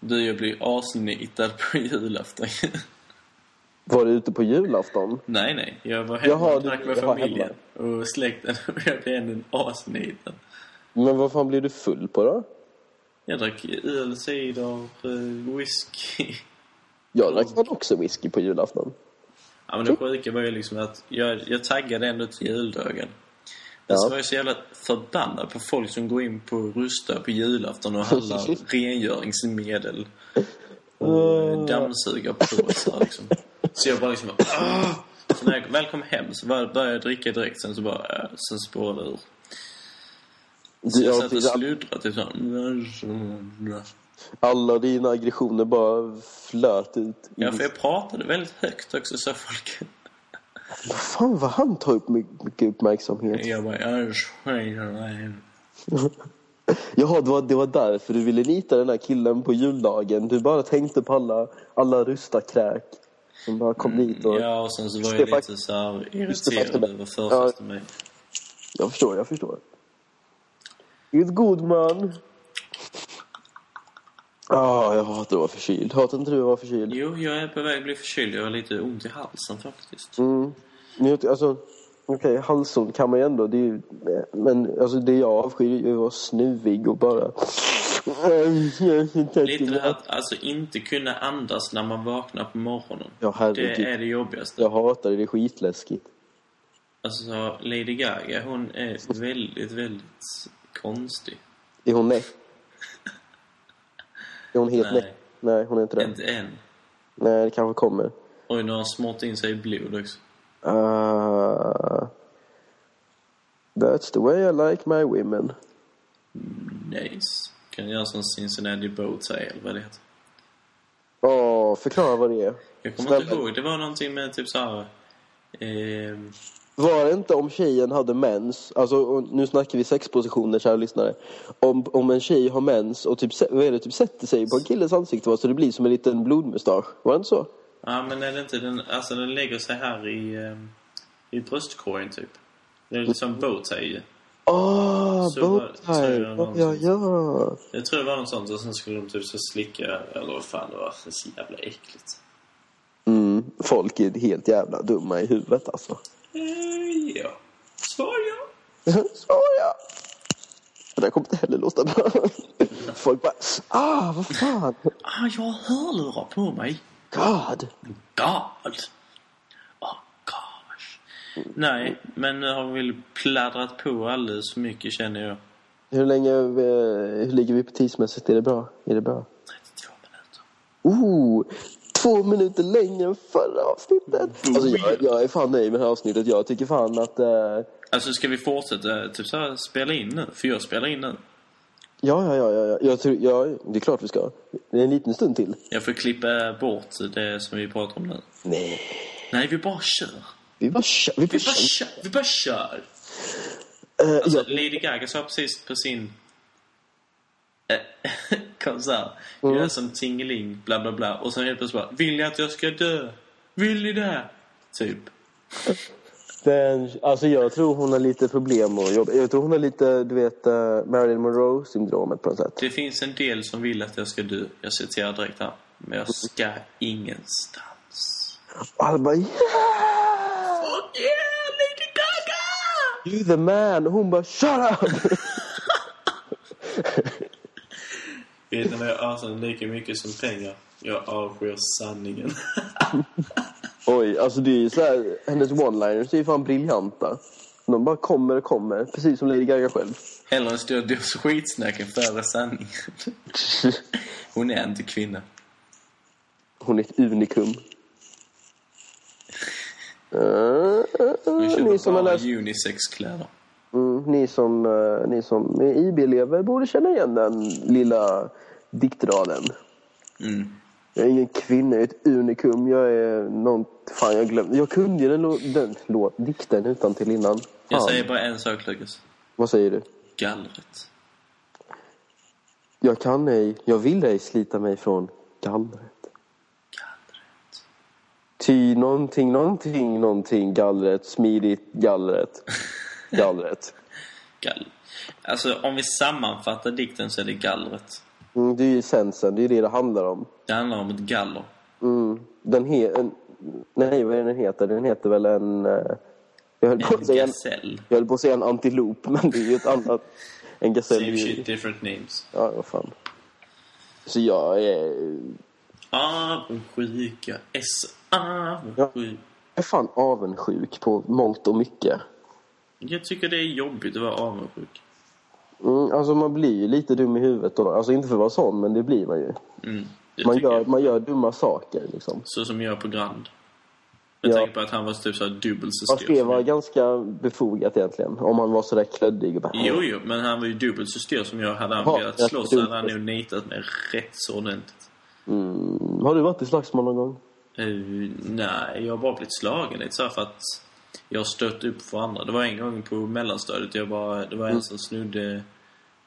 Du, jag blir asnitad på julafton. Var du ute på julafton? nej, nej. Jag var hemma Jaha, och drack med familjen och släkten och jag blev ändå asnitad. Men vad fan blev du full på då? Jag drack öl, cider, eh, whisky. Jag drack väl också whisky på julafton. Ja, men det sjuka var ju liksom att jag, jag taggade ändå till juldagen. Alltså, Ja. jag var ju så jävla förbannad på folk som går in på Rusta på julafton och handlar rengöringsmedel och dammsugarpåsar liksom. Så jag bara liksom... "Åh!" Så när jag väl kom hem så började jag dricka direkt. Sen så bara... äh, Sen spårade det ur. Jag Ja, satt och precis. sluddrade typ så. Alla dina aggressioner bara flöt ut. Ja, för jag pratade väldigt högt också så folk... Vad fan vad han tar upp mycket uppmärksamhet. Jag bara... "Jag skiter Jaha, det var, det var därför du ville nita den här killen på juldagen. Du bara tänkte på alla, alla rusta kräk som bara kom dit och... Ja, och sen så var jag lite så irriterad över förfesten mig. Jag förstår, jag förstår. It's good man. Ah, jag hatar att vara förkyld. Hatar inte du att vara förkyld? Jo, jag är på väg att bli förkyld. Jag har lite ont i halsen faktiskt. Mm. Alltså, okej, halsont kan man ju ändå. Det är ju, men alltså, det jag avskyr är att vara snuvig och bara... Lite det här att alltså inte kunna andas när man vaknar på morgonen. Ja, herregud. Det är det jobbigaste. Jag hatar det, det är skitläskigt. Alltså, Lady Gaga, hon är väldigt, väldigt konstig. Är hon nej? Är hon helt Nej. nej? Nej, hon är inte det. Inte än. Nej, det kanske kommer. Oj, nu har han smått in sig i blod också. Uh, that's the way I like my women. Nice. Kan göra som Cincinnati Boats eller vad det heter. Åh, förklara vad det är. Jag kommer inte Snälla. ihåg. Det var någonting med typ såhär... Eh, Var det inte om tjejen hade mens, alltså nu snackar vi sexpositioner kära lyssnare. Om, om en tjej har mens och typ, vad är det, typ sätter sig på en killes ansikte va, så det blir som en liten blodmustasch. Var det inte så? ja, men är det inte den... Alltså den lägger sig här i... Eh, I bröstkorgen typ. Det är lite som Boats ju. Det bowtie! Ja, ja. Jag tror det var något sånt och sen skulle de typ så slicka eller vad fan det var. Det är så jävla äckligt. Mm, folk är helt jävla dumma i huvudet alltså. Eh, ja. Svar ja. Så ja. Det där kommer inte heller låta bra. Folk bara, ah, vad fan. Ah, jag har hörlurar på mig. God. God. Oh gosh. Nej, men nu har vi väl pladdrat på alldeles för mycket känner jag. Hur länge, eh, hur ligger vi på tidsmässigt? Är det bra? Är det bra? 32 minuter. Oh, två minuter längre än förra avsnittet. Alltså jag, jag är fan nöjd med det här avsnittet. Jag tycker fan att... Eh, Alltså ska vi fortsätta typ så här, spela in nu? För jag spelar in nu. ja, ja, ja, ja, ja. Jag tror, ja, det är klart vi ska. Det är en liten stund till. Jag får klippa bort det som vi pratar om nu. Nej, Nej, vi bara kör. vi bara kör. Vi Vi bara kör. kör. Vi bara kör. Eh, Alltså, ja, Lady Gaga sa precis på sin eh, konsert. Mm. Jag är som Tingeling, bla bla bla. Och sen helt plötsligt bara, vill ni att jag ska dö? Vill ni det? Typ. den, alltså jag tror hon har lite problem att jobba. Jag tror hon har lite, du vet, uh, Marilyn Monroe-syndromet på något sätt. Det finns en del som vill att jag ska dö. Jag citerar direkt här. Men jag ska ingenstans. Bara yeah! Fuck yeah, Lady Gaga! You the man! Hon bara shut up! Vet ni vad jag avskyr lika mycket som pengar? Jag avskyr sanningen. Oj, alltså det är ju så här, hennes one-liners är ju fan briljanta. De bara kommer och kommer, precis som Lady Gaga själv. Hellre en stor dos skitsnack än före sanningen. Hon är inte kvinna. Hon är ett unikum. Uh, Hon ni, köper som har bara läst, unisexkläder. Mm, ni, som, eh, ni som är IB-elever borde känna igen den lilla diktraden. Mm. Jag är ingen kvinna, jag är ett unikum. Jag är någon... Fan, jag glömde. Jag kunde ju den, den låt, dikten utan till innan. Jag Fan. säger bara en sak, Lukas. Vad säger du? Gallret. Jag kan ej, jag vill ej slita mig från gallret. Gallret. Ty någonting, någonting, någonting gallret, smidigt gallret. Gallret. Gall. Alltså, om vi sammanfattar dikten så är det gallret. Mm, det är ju essensen, det är det det handlar om. Det handlar om ett galler. Mm. Den he, en, nej, vad är den heter? Den heter väl en... eh, Jag höll, på En att säga en, jag höll på att säga en antilop, men det är ju ett annat. En gasell. Same shit, different names. Ja, vad fan. Så jag är, Avundsjuka. S. Avundsjuka. jag är fan avundsjuk på mångt och mycket. Jag tycker det är jobbigt att vara avundsjuk. Mm, alltså man blir ju lite dum i huvudet då. Alltså inte för att vara sån, men det blir man ju. Mm, det Man gör, man gör dumma saker liksom. Så som jag på Grand. Med Ja. tanke på att han var typ så dubbelt så Fast stor det som var ganska befogat egentligen. Om han var sådär klöddig och bara... Jo, jo, men han var ju dubbelt så stor som jag. Hade han Jaha, velat slåss hade han nog nitat mig rätt så ordentligt. Mm, har du varit i slagsmål någon gång? Uh, nej, jag har bara blivit slagen lite så här för att jag stött upp för andra. Det var en gång på mellanstadiet, jag bara, det var en Mm. som snodde...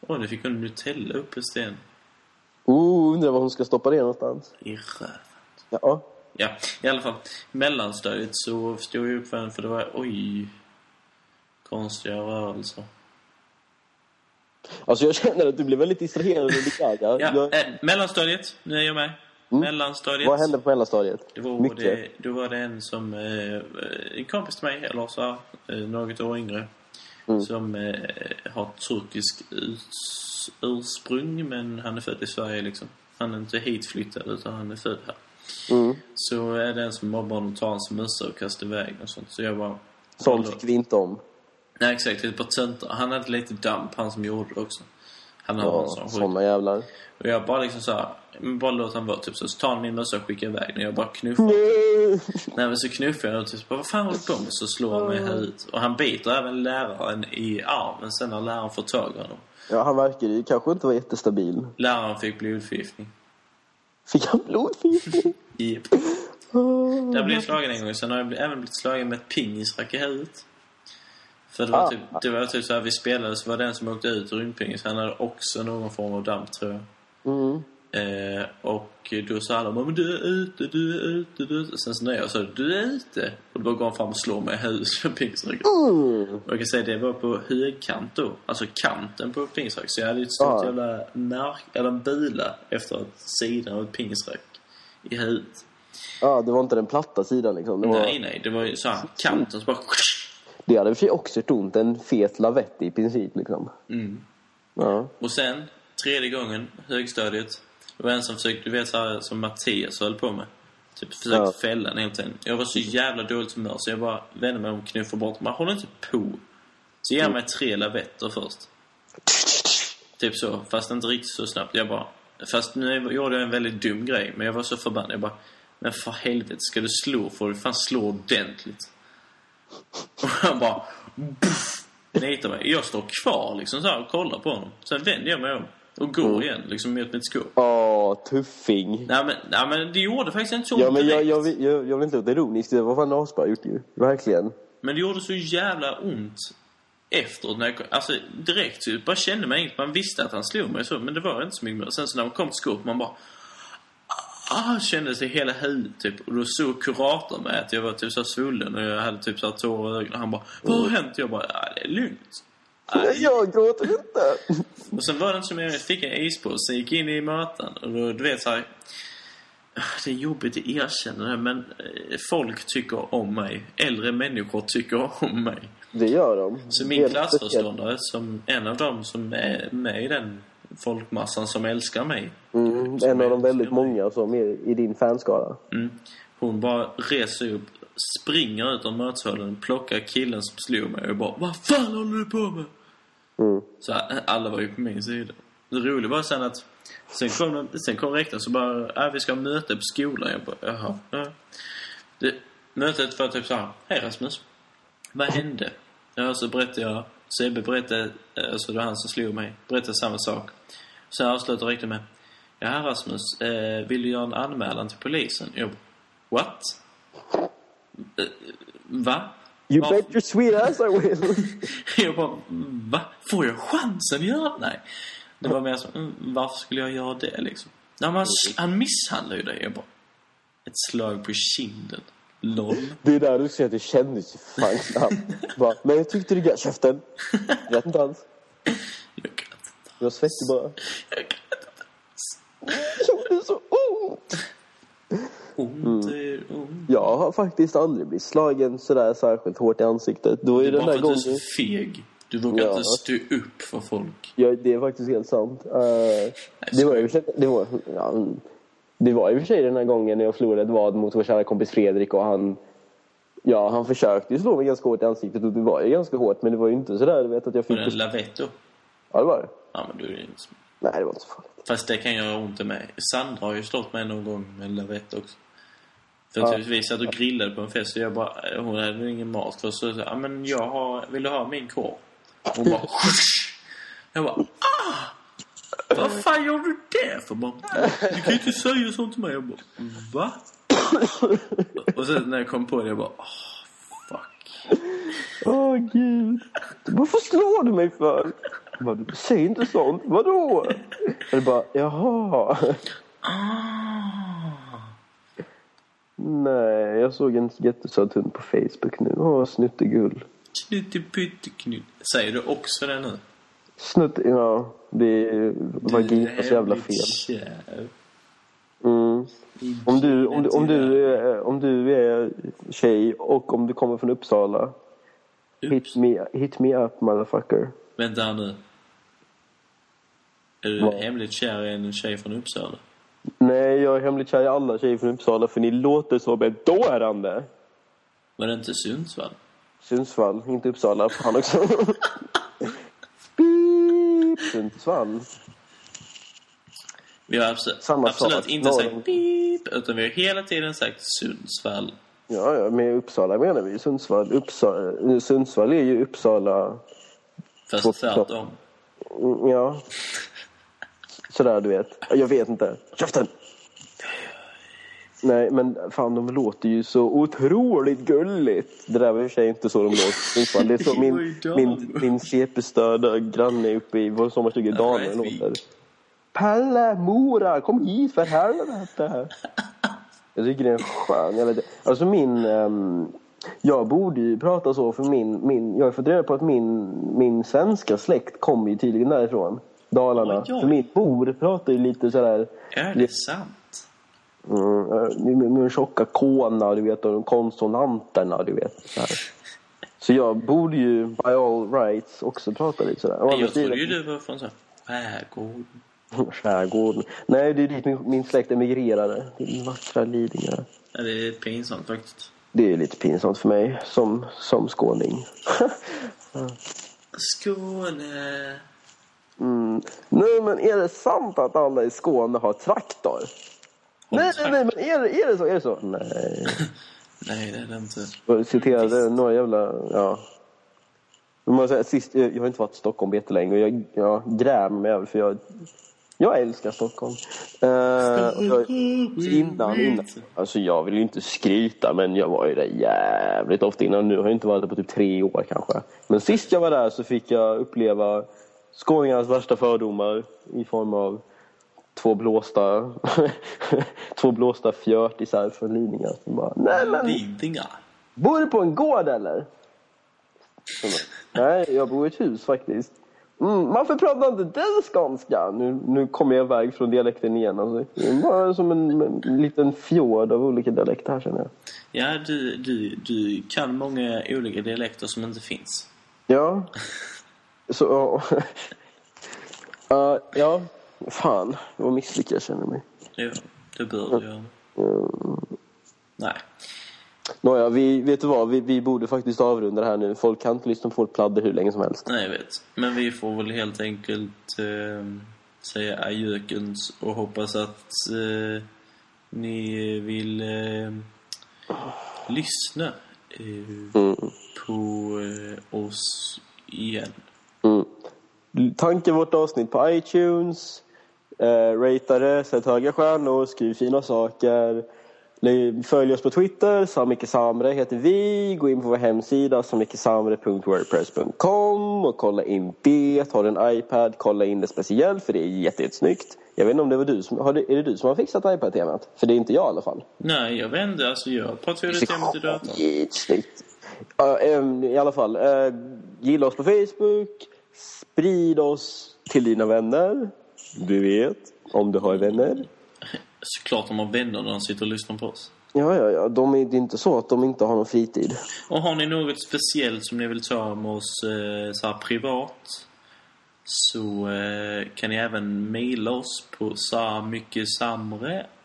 Åh, nu fick hon Nutella upp i sten. Oh, undrar var hon ska stoppa det någonstans. I röven. Ja. Ja, i alla fall. Mellanstadiet så stod jag upp för en, för det var, oj, konstiga rörelser. Alltså jag känner att du blev väldigt distraherad under Ja, jag, eh, mellanstadiet, nu är jag med. Mellanstadiet. Vad hände på mellanstadiet? Det var, Mycket. det, då var det en som, eh, en kompis till mig, eller så eh, något år yngre, Mm. som eh, har turkisk urs, ursprung, men han är född i Sverige liksom. Han är inte hitflyttad, utan han är född här. Mm. Så är det en som mobbar honom, tar hans mössa och kastar iväg och sånt. Så jag bara... Sånt tycker vi inte om. Nej, exakt. Ett par töntar. Han hade lite damp, han som gjorde det också. Han har Ja, sån såna jävlar. Och jag bara liksom såhär, men bara låt han vara typ så. Så tar han min mössa och skickar iväg den. Jag bara knuffar. Nej. Nej men så knuffar jag och typ bara, vad fan håller du på med? Så slår han mig här ut. Och han biter även läraren i armen sen när läraren får tag i honom. Ja, han verkar ju kanske inte vara jättestabil. Läraren fick blodförgiftning. Fick han blodförgiftning? Jep. Där blev jag slagen en gång. Sen har jag även blivit slagen med ett pingisrack i huvudet. För det var Ah. typ, det var typ så här, vi spelade så var den som åkte ut rymdpingis, han hade också någon form av damp tror jag. Mm. Eh, och då sa alla men du är ute, du är ute, du är ute. Sen så när jag sa du är ute. Och då går han fram och slår mig i huvudet med pingisracket. Mm. Och jag kan säga det var på högkant då. Alltså kanten på pingisrack. Så jag hade ju ett stort Ja. jävla märk, eller en bula efter att sidan av ett pingisrack i huvudet. Ja, det var inte den platta sidan liksom. Det, var, Nej, nej. Det var ju så här, kanten så bara... det hade för också gjort ont. En fet lavett i princip liksom. Mm. Ja. Och sen, tredje gången, högstadiet. Det var en som försökte, du vet så här, som Mattias höll på med. Typ försökte Ja. fälla den hela tiden. Jag var så jävla dåligt humör så jag bara vände mig om och knuffade bort. Man håller inte på. Så ger han mig tre lavetter först. Typ så, fast inte riktigt så snabbt. Jag bara... Fast nu gjorde jag en väldigt dum grej, men jag var så förbannad. Jag bara... Men för helvete, ska du slå får du fan slå ordentligt. Och han bara... Nitar mig. Jag står kvar liksom så här och kollar på honom. Sen vänder jag mig om och går igen liksom mot mitt skåp. Åh, tuffing. Nej men, nej men det gjorde faktiskt inte så Ja, men jag, direkt. jag, vill- jag, jag vill inte låta ironisk. Det var fan asbra gjort ju. Verkligen. Men det gjorde så jävla ont efteråt när jag Alltså direkt så bara kände man inget. Man visste att han slog mig så, men det var inte så mycket mer. Sen så när man kom till skåpet, man bara... Ah, kände sig hela huvudet typ. Och då såg kuratorn med att jag var typ så svullen och jag hade typ så tårar i ögonen. Han bara, vad har hänt? Jag bara, ja det är lugnt. Nej, jag gråter inte. Och sen var det inte som jag fick en ispåse, gick in i möten och då, du vet så här, ah, Det är jobbigt att erkänna det men eh, folk tycker om mig. Äldre människor tycker om mig. Det gör de. Så min Helt klassföreståndare, som en av dem som är med i den folkmassan som älskar mig. Mm, en av de väldigt många som är i din fanskara. Mm, hon bara reser upp, springer ut ur mötessalen, plockar killen som slog mig och bara Vad fan håller du på med? Mm. Så alla var ju på min sida. Det roliga var sen att sen kom, sen kom rektorn så bara, äh, vi ska ha möte på skolan. Jag bara, jaha. Ja. Det, mötet var typ så här, hej Rasmus. Vad hände? Ja, så berättade jag, Sebbe berättade, eh, alltså det var han som slog mig, berättade samma sak. Sen avslutade rektorn med, ja Rasmus, eh, vill du göra en anmälan till polisen? Bara, what? Eh, va? You Varför- bet your sweet ass I will. jag bara, va? Får jag chansen att göra det? Nej. Det var mer så, mm, varför skulle jag göra det liksom? Nej, han, han misshandlar ju dig. Jag bara, ett slag på kinden. LOL. Det är där du ser att det kändes ju fan knappt. Bara, Men jag tyckte det gav käften. Vet inte alls. Jag grät inte. Jag svettig bara. Jag grät inte. Det gjorde så ont. Ont är ont. Jag har faktiskt aldrig blivit slagen sådär särskilt hårt i ansiktet. Då är Det är den bara där för att du är så feg. Du vågar Ja. inte stå upp för folk. Ja, det är faktiskt helt sant. Uh, det var sig... Det var, ja, mm. Det var i och för sig den här gången när jag förlorade ett vad mot vår kära kompis Fredrik och han Ja, han försökte ju slå mig ganska hårt i ansiktet och det var ju ganska hårt. Men det var ju inte sådär, du vet att jag Var fick... det en lavetto? Ja, det var det. Ja, men du är inte... Nej, det var inte så farligt. Fast det kan göra ont i mig. Sandra har ju slått mig någon gång med en lavett också. För Ja. typ, vi satt och grillade på en fest och jag bara, hon hade ju ingen mat. För så sa ja men jag har, vill du ha min korv? Hon bara, Jag bara, ah! Vad fan gjorde du det för? Bara, du kan ju inte säga sånt till mig. Jag bara, va? Och sen när jag kom på det, jag bara, oh, fuck. Åh, gud. Varför slår du mig för? Bara, säger inte sånt. Vadå? Eller bara, jaha. Ah. Nej, jag såg en jättesöt hund på Facebook nu. Åh, snuttegull. Knuttepytteknutt. Säger du också det nu? Snutt, ja. Det är vaginas jävla fel. Mm. Om du, om, du, om, du är, om du är tjej och om du kommer från Uppsala. Hit me, hit me up motherfucker. Vänta nu. Är du Vad? hemligt kär i en tjej från Uppsala? Nej, jag är hemligt kär i alla tjejer från Uppsala för ni låter som ett dårande. Var det inte Sundsvall? Sundsvall, inte Uppsala. Fan också. Sundsvall. Vi har absolut, Samma absolut sak. inte Norr- sagt beep, utan vi har hela tiden sagt Sundsvall. Ja, ja, med Uppsala menar vi Sundsvall. Uppsala, Sundsvall är ju Uppsala... Fast tvärtom. Mm, Ja. Sådär, du vet. Jag vet inte. Käften! Nej, men fan, de låter ju så otroligt gulligt. Det där var i och för sig inte så de låter i. Det är så min, min, min CP-störda granne uppe i vår sommarstuga, Daniel, Rättvik. låter. Pelle, Mora, kom hit för helvete! Jag tycker det är en skön jävla... Alltså min... ehm, jag borde ju prata så för min... min jag har fått reda på att min, min svenska släkt kommer ju tydligen därifrån. Dalarna. Oj, oj. För min mor pratar ju lite sådär... Är det sant? Mm, med de tjocka kåna, du vet, och de konsonanterna, du vet. Så, så jag borde ju, by all rights, också prata lite sådär. Jag trodde ju du var från skärgården. Skärgården. Nej, det är dit min, min släkt emigrerade. Till vackra Lidingö. Ja, det är pinsamt faktiskt. Det är lite pinsamt för mig som, som skåning. Skåne. mm. Nej, men är det sant att alla i Skåne har traktor? Nej, nej, nej, men är är det så? Är det så? Nej. Nej, det är det inte. Jag citerade några jävla... Ja. Man säger, sist, jag har inte varit i Stockholm jättelänge och jag, jag grämer mig över för jag, jag älskar Stockholm. Och jag, innan, innan, alltså jag vill ju inte skryta men jag var ju där jävligt ofta innan. Nu har jag inte varit där på typ tre år kanske. Men sist jag var där så fick jag uppleva skåningarnas värsta fördomar i form av två blåsta, två blåsta fjörtisar från Lidingö. som bara, Nej men Lidingö. Bor du på en gård eller? Nej, jag bor i ett hus faktiskt. Mm, varför pratar inte du skånska? Nu, nu kommer jag iväg från dialekten igen. Alltså. Det är bara som en, en liten fjord av olika dialekter här känner jag. Ja, du, du, du kan många olika dialekter som inte finns. Ja. Så, ja. Ja, Fan, vad misslyckad jag känner mig. Ja, det bör du göra. Nej. Nåja, vi, vet du vad? Vi, vi borde faktiskt avrunda det här nu. Folk kan inte lyssna på vårt pladder hur länge som helst. Nej, jag vet. Men vi får väl helt enkelt eh, säga adjökens och hoppas att eh, ni vill eh, lyssna Mm. på eh, oss igen. Mm. Tanka vårt avsnitt på iTunes. Eh, ratea det, sätt höga stjärnor, skriv fina saker. Följ oss på Twitter, Samike Samre heter vi. Gå in på vår hemsida samikesamre.wordpress.com och kolla in det. Har du en iPad, kolla in det speciellt för det är jätte- jättesnyggt. Jag vet inte om det var du som, har är det du som har fixat iPad-temat? För det är inte jag i alla fall. Nej, jag vet inte. Alltså, jag pratar ju om till datorn. Skitsnyggt. Ja, ehm, I alla fall, eh, gilla oss på Facebook. Sprid oss till dina vänner. Du vet, om du har vänner. Såklart de har vänner när de sitter och lyssnar på oss. Ja, ja, ja. De är, det är inte så att de inte har någon fritid. Och har ni något speciellt som ni vill ta med oss eh, så här privat så eh, kan ni även mejla oss på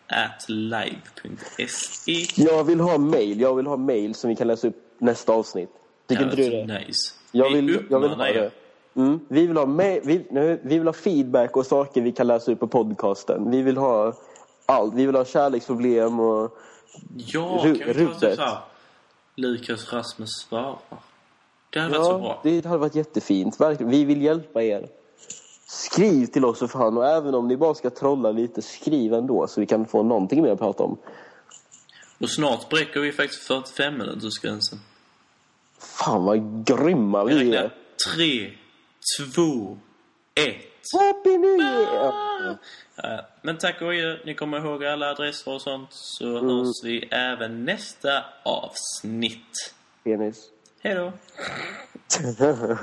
at live.se. Jag vill ha mail. Jag vill ha mail som vi kan läsa upp nästa avsnitt. Tycker inte du det? Nice. Jag Vi vill, jag vill ha det. Mm. Vi, vill ha ma- vi, nej, vi vill ha feedback och saker vi kan läsa upp på podcasten. Vi vill ha allt. Vi vill ha kärleksproblem och... Ja, Ru- kan vi ta typ såhär Lukas Rasmus svarar. Det hade varit så Ja, bra. det hade varit jättefint. Verkligen. Vi vill hjälpa er. Skriv till oss för fan. Och även om ni bara ska trolla lite, skriv ändå så vi kan få någonting mer att prata om. Och snart bräcker vi faktiskt 45 minuters gränsen. Fan vad grymma Vi är. 3, 2, 1. Happy New Year! Eh, Men tack och adjö. Ni kommer ihåg alla adresser och sånt. Så Mm. hörs vi även nästa avsnitt. Penis. Hej då!